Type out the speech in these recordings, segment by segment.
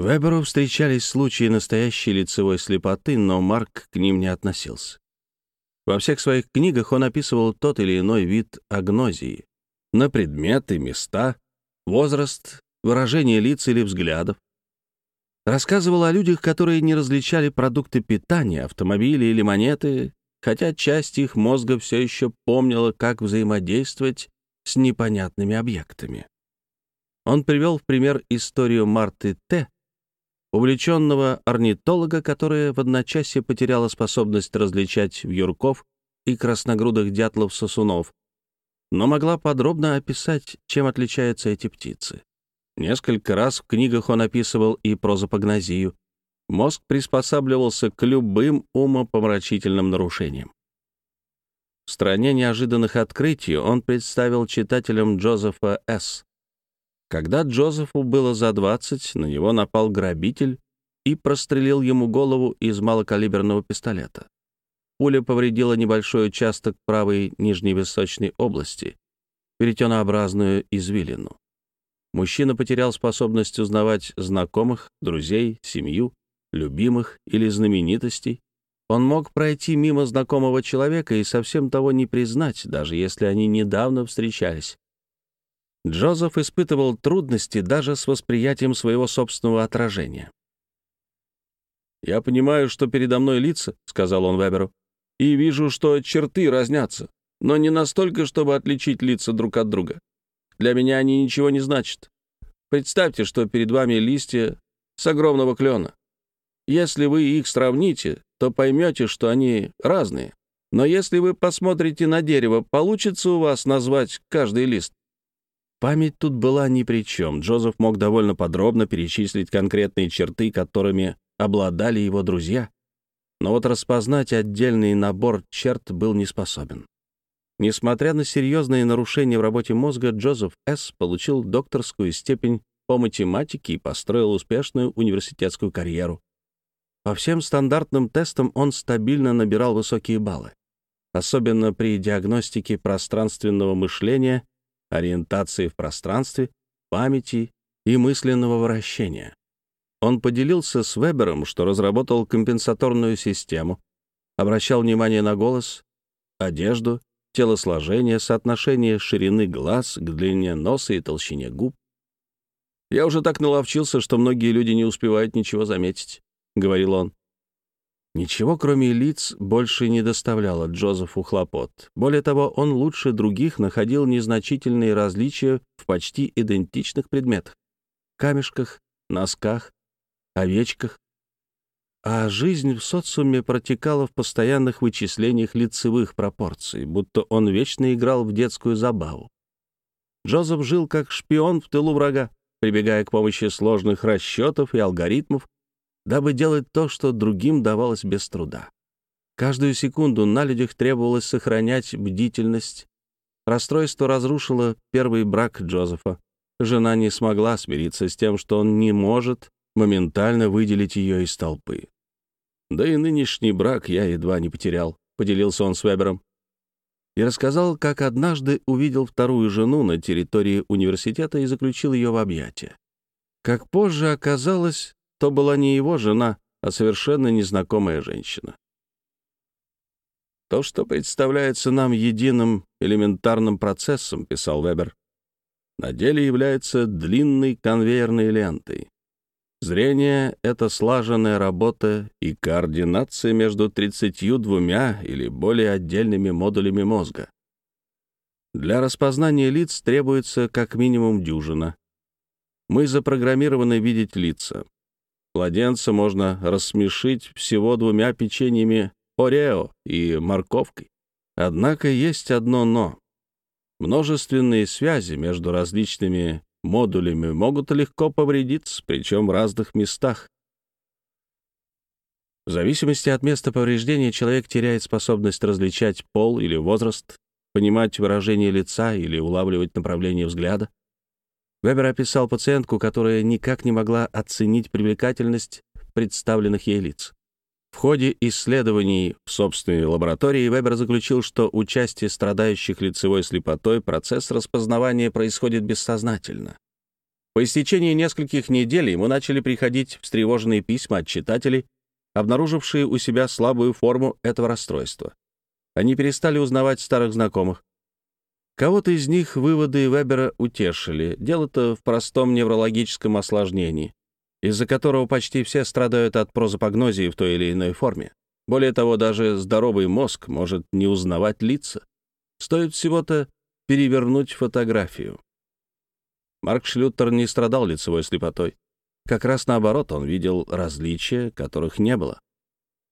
Веберу встречались случаи настоящей лицевой слепоты, но Марк к ним не относился. Во всех своих книгах он описывал тот или иной вид агнозии на предметы, места, возраст, выражение лиц или взглядов. Рассказывал о людях, которые не различали продукты питания, автомобили или монеты, хотя часть их мозга все еще помнила, как взаимодействовать с непонятными объектами. Он привел в пример историю Марты Т., увлеченного орнитолога, которая в одночасье потеряла способность различать вьюрков и красногрудых дятлов-сосунов, но могла подробно описать, чем отличаются эти птицы. Несколько раз в книгах он описывал и прозапогнозию. Мозг приспосабливался к любым умопомрачительным нарушениям. В стране неожиданных открытий он представил читателям Джозефа С. Когда Джозефу было за 20, на него напал грабитель и прострелил ему голову из малокалиберного пистолета. Пуля повредила небольшой участок правой нижней височной области, веретенообразную извилину. Мужчина потерял способность узнавать знакомых, друзей, семью, любимых или знаменитостей. Он мог пройти мимо знакомого человека и совсем того не признать, даже если они недавно встречались. Джозеф испытывал трудности даже с восприятием своего собственного отражения. «Я понимаю, что передо мной лица», — сказал он Веберу, «и вижу, что черты разнятся, но не настолько, чтобы отличить лица друг от друга. Для меня они ничего не значат. Представьте, что перед вами листья с огромного клена. Если вы их сравните, то поймете, что они разные. Но если вы посмотрите на дерево, получится у вас назвать каждый лист. Память тут была ни при чем. Джозеф мог довольно подробно перечислить конкретные черты, которыми обладали его друзья. Но вот распознать отдельный набор черт был не способен. Несмотря на серьезные нарушения в работе мозга, Джозеф С. получил докторскую степень по математике и построил успешную университетскую карьеру. По всем стандартным тестам он стабильно набирал высокие баллы, особенно при диагностике пространственного мышления ориентации в пространстве, памяти и мысленного вращения. Он поделился с Вебером, что разработал компенсаторную систему, обращал внимание на голос, одежду, телосложение, соотношение ширины глаз к длине носа и толщине губ. «Я уже так наловчился, что многие люди не успевают ничего заметить», — говорил он. Ничего, кроме лиц, больше не доставляло Джозефу хлопот. Более того, он лучше других находил незначительные различия в почти идентичных предметах — камешках, носках, овечках. А жизнь в социуме протекала в постоянных вычислениях лицевых пропорций, будто он вечно играл в детскую забаву. Джозеф жил как шпион в тылу врага, прибегая к помощи сложных расчетов и алгоритмов, дабы делать то, что другим давалось без труда. Каждую секунду на людях требовалось сохранять бдительность. Расстройство разрушило первый брак Джозефа. Жена не смогла смириться с тем, что он не может моментально выделить ее из толпы. «Да и нынешний брак я едва не потерял», — поделился он с Вебером. И рассказал, как однажды увидел вторую жену на территории университета и заключил ее в объятия. Как позже оказалось, то была не его жена, а совершенно незнакомая женщина. «То, что представляется нам единым элементарным процессом», — писал Вебер, на деле является длинной конвейерной лентой. Зрение — это слаженная работа и координация между 32 или более отдельными модулями мозга. Для распознания лиц требуется как минимум дюжина. Мы запрограммированы видеть лица. Младенца можно рассмешить всего двумя печеньями Орео и морковкой. Однако есть одно «но». Множественные связи между различными модулями могут легко повредиться, причем в разных местах. В зависимости от места повреждения человек теряет способность различать пол или возраст, понимать выражение лица или улавливать направление взгляда. Вебер описал пациентку, которая никак не могла оценить привлекательность представленных ей лиц. В ходе исследований в собственной лаборатории Вебер заключил, что у части страдающих лицевой слепотой процесс распознавания происходит бессознательно. По истечении нескольких недель ему начали приходить встревоженные письма от читателей, обнаружившие у себя слабую форму этого расстройства. Они перестали узнавать старых знакомых. Кого-то из них выводы Вебера утешили. Дело-то в простом неврологическом осложнении, из-за которого почти все страдают от прозапогнозии в той или иной форме. Более того, даже здоровый мозг может не узнавать лица. Стоит всего-то перевернуть фотографию. Марк Шлютер не страдал лицевой слепотой. Как раз наоборот, он видел различия, которых не было.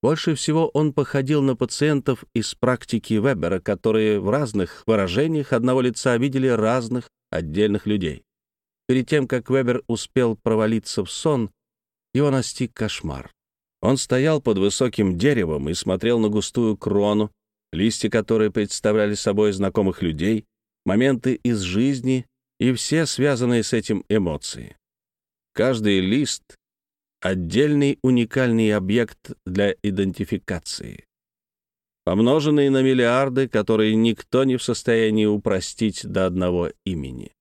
Больше всего он походил на пациентов из практики Вебера, которые в разных выражениях одного лица видели разных отдельных людей. Перед тем, как Вебер успел провалиться в сон, его настиг кошмар. Он стоял под высоким деревом и смотрел на густую крону, листья которой представляли собой знакомых людей, моменты из жизни и все связанные с этим эмоции. Каждый лист — отдельный уникальный объект для идентификации, помноженный на миллиарды, которые никто не в состоянии упростить до одного имени.